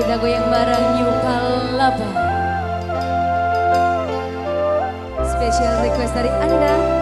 Kita goyang bareng New Palapa. Special request dari Anda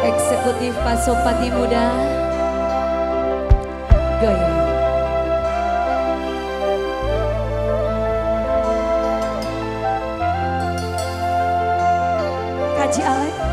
Eksekutif Pasopati Muda Goyang Kaji Alek